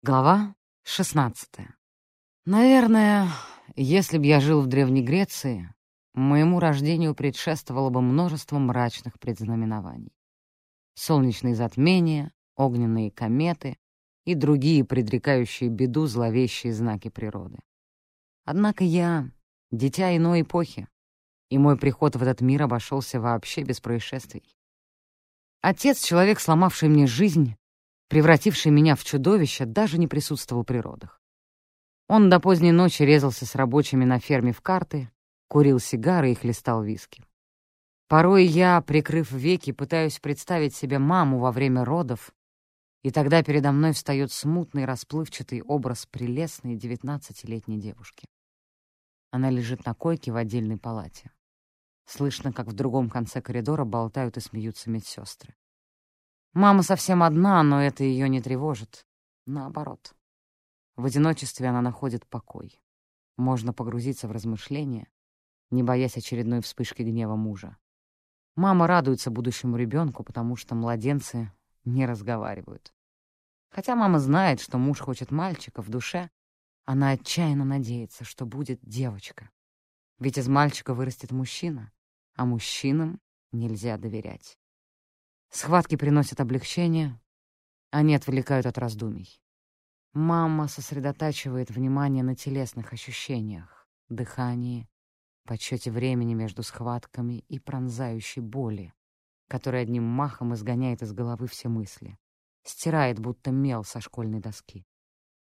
Глава 16. Наверное, если б я жил в Древней Греции, моему рождению предшествовало бы множество мрачных предзнаменований. Солнечные затмения, огненные кометы и другие предрекающие беду зловещие знаки природы. Однако я — дитя иной эпохи, и мой приход в этот мир обошелся вообще без происшествий. Отец — человек, сломавший мне жизнь, превративший меня в чудовище, даже не присутствовал при родах. Он до поздней ночи резался с рабочими на ферме в карты, курил сигары и хлестал виски. Порой я, прикрыв веки, пытаюсь представить себе маму во время родов, и тогда передо мной встает смутный, расплывчатый образ прелестной девятнадцатилетней девушки. Она лежит на койке в отдельной палате. Слышно, как в другом конце коридора болтают и смеются медсестры. Мама совсем одна, но это ее не тревожит. Наоборот. В одиночестве она находит покой. Можно погрузиться в размышления, не боясь очередной вспышки гнева мужа. Мама радуется будущему ребенку, потому что младенцы не разговаривают. Хотя мама знает, что муж хочет мальчика в душе, она отчаянно надеется, что будет девочка. Ведь из мальчика вырастет мужчина, а мужчинам нельзя доверять. Схватки приносят облегчение, они отвлекают от раздумий. Мама сосредотачивает внимание на телесных ощущениях, дыхании, подсчете времени между схватками и пронзающей боли, которая одним махом изгоняет из головы все мысли, стирает будто мел со школьной доски.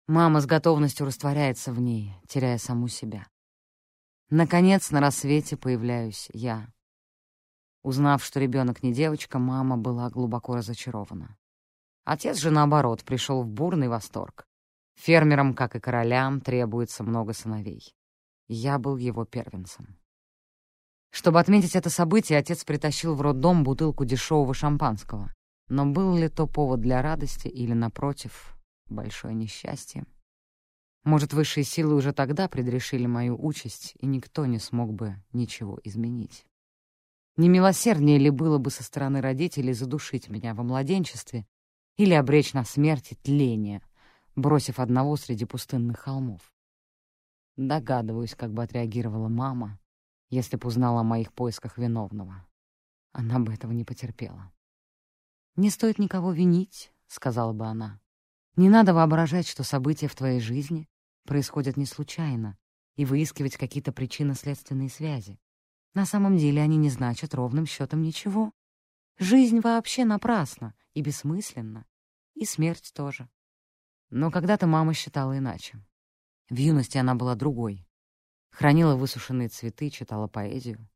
Мама с готовностью растворяется в ней, теряя саму себя. Наконец, на рассвете появляюсь я, Узнав, что ребенок не девочка, мама была глубоко разочарована. Отец же, наоборот, пришел в бурный восторг. Фермерам, как и королям, требуется много сыновей. Я был его первенцем. Чтобы отметить это событие, отец притащил в роддом бутылку дешевого шампанского. Но был ли то повод для радости или, напротив, большое несчастье? Может, высшие силы уже тогда предрешили мою участь, и никто не смог бы ничего изменить. Не милосерднее ли было бы со стороны родителей задушить меня во младенчестве или обречь на смерть и тление, бросив одного среди пустынных холмов? Догадываюсь, как бы отреагировала мама, если б узнала о моих поисках виновного. Она бы этого не потерпела. «Не стоит никого винить», — сказала бы она. «Не надо воображать, что события в твоей жизни происходят не случайно, и выискивать какие-то причинно-следственные связи. На самом деле они не значат ровным счетом ничего. Жизнь вообще напрасна и бессмысленна, и смерть тоже. Но когда-то мама считала иначе. В юности она была другой. Хранила высушенные цветы, читала поэзию.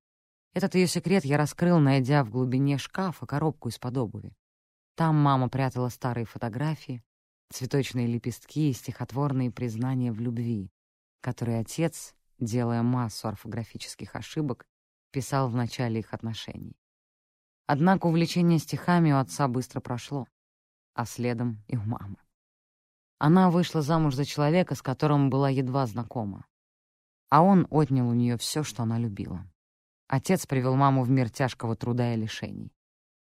Этот ее секрет я раскрыл, найдя в глубине шкафа коробку из-под обуви. Там мама прятала старые фотографии, цветочные лепестки и стихотворные признания в любви, которые отец, делая массу орфографических ошибок, писал в начале их отношений. Однако увлечение стихами у отца быстро прошло, а следом и у мамы. Она вышла замуж за человека, с которым была едва знакома, а он отнял у нее все, что она любила. Отец привел маму в мир тяжкого труда и лишений.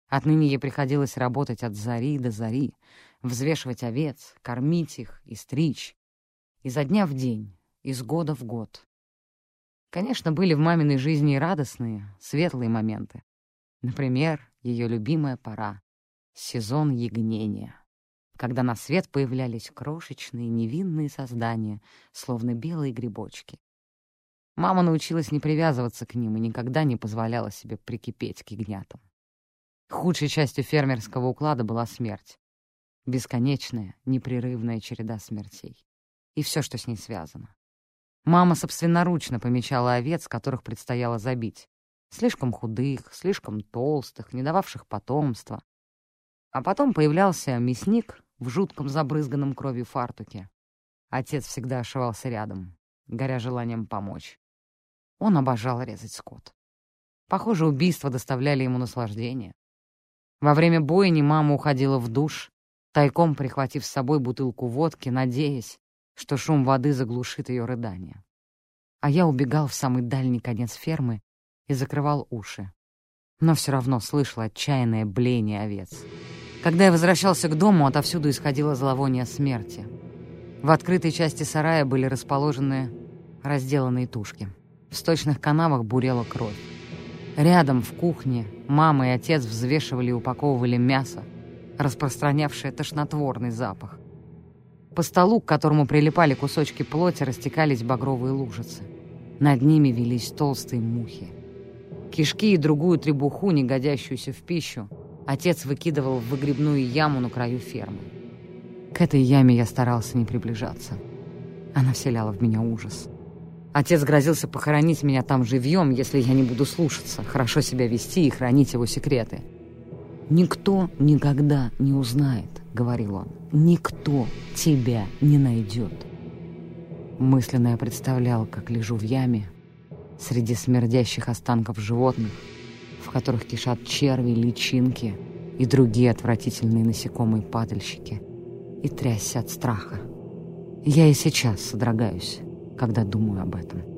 Отныне ей приходилось работать от зари до зари, взвешивать овец, кормить их и стричь. Изо дня в день, из года в год, Конечно, были в маминой жизни и радостные, светлые моменты. Например, ее любимая пора — сезон ягнения, когда на свет появлялись крошечные невинные создания, словно белые грибочки. Мама научилась не привязываться к ним и никогда не позволяла себе прикипеть к ягнятам. Худшей частью фермерского уклада была смерть. Бесконечная, непрерывная череда смертей. И все, что с ней связано. Мама собственноручно помечала овец, которых предстояло забить. Слишком худых, слишком толстых, не дававших потомства. А потом появлялся мясник в жутком забрызганном кровью фартуке. Отец всегда ошивался рядом, горя желанием помочь. Он обожал резать скот. Похоже, убийства доставляли ему наслаждение. Во время бойни мама уходила в душ, тайком прихватив с собой бутылку водки, надеясь, что шум воды заглушит ее рыдание. А я убегал в самый дальний конец фермы и закрывал уши. Но все равно слышал отчаянное бление овец. Когда я возвращался к дому, отовсюду исходило зловоние смерти. В открытой части сарая были расположены разделанные тушки. В сточных канавах бурела кровь. Рядом, в кухне, мама и отец взвешивали и упаковывали мясо, распространявшее тошнотворный запах. По столу, к которому прилипали кусочки плоти, растекались багровые лужицы. Над ними велись толстые мухи. Кишки и другую требуху, не годящуюся в пищу, отец выкидывал в выгребную яму на краю фермы. К этой яме я старался не приближаться. Она вселяла в меня ужас. Отец грозился похоронить меня там живьем, если я не буду слушаться, хорошо себя вести и хранить его секреты. «Никто никогда не узнает», — говорил он. «Никто тебя не найдет». Мысленно я представлял, как лежу в яме среди смердящих останков животных, в которых кишат черви, личинки и другие отвратительные насекомые-падальщики — и трясся от страха. Я и сейчас содрогаюсь, когда думаю об этом.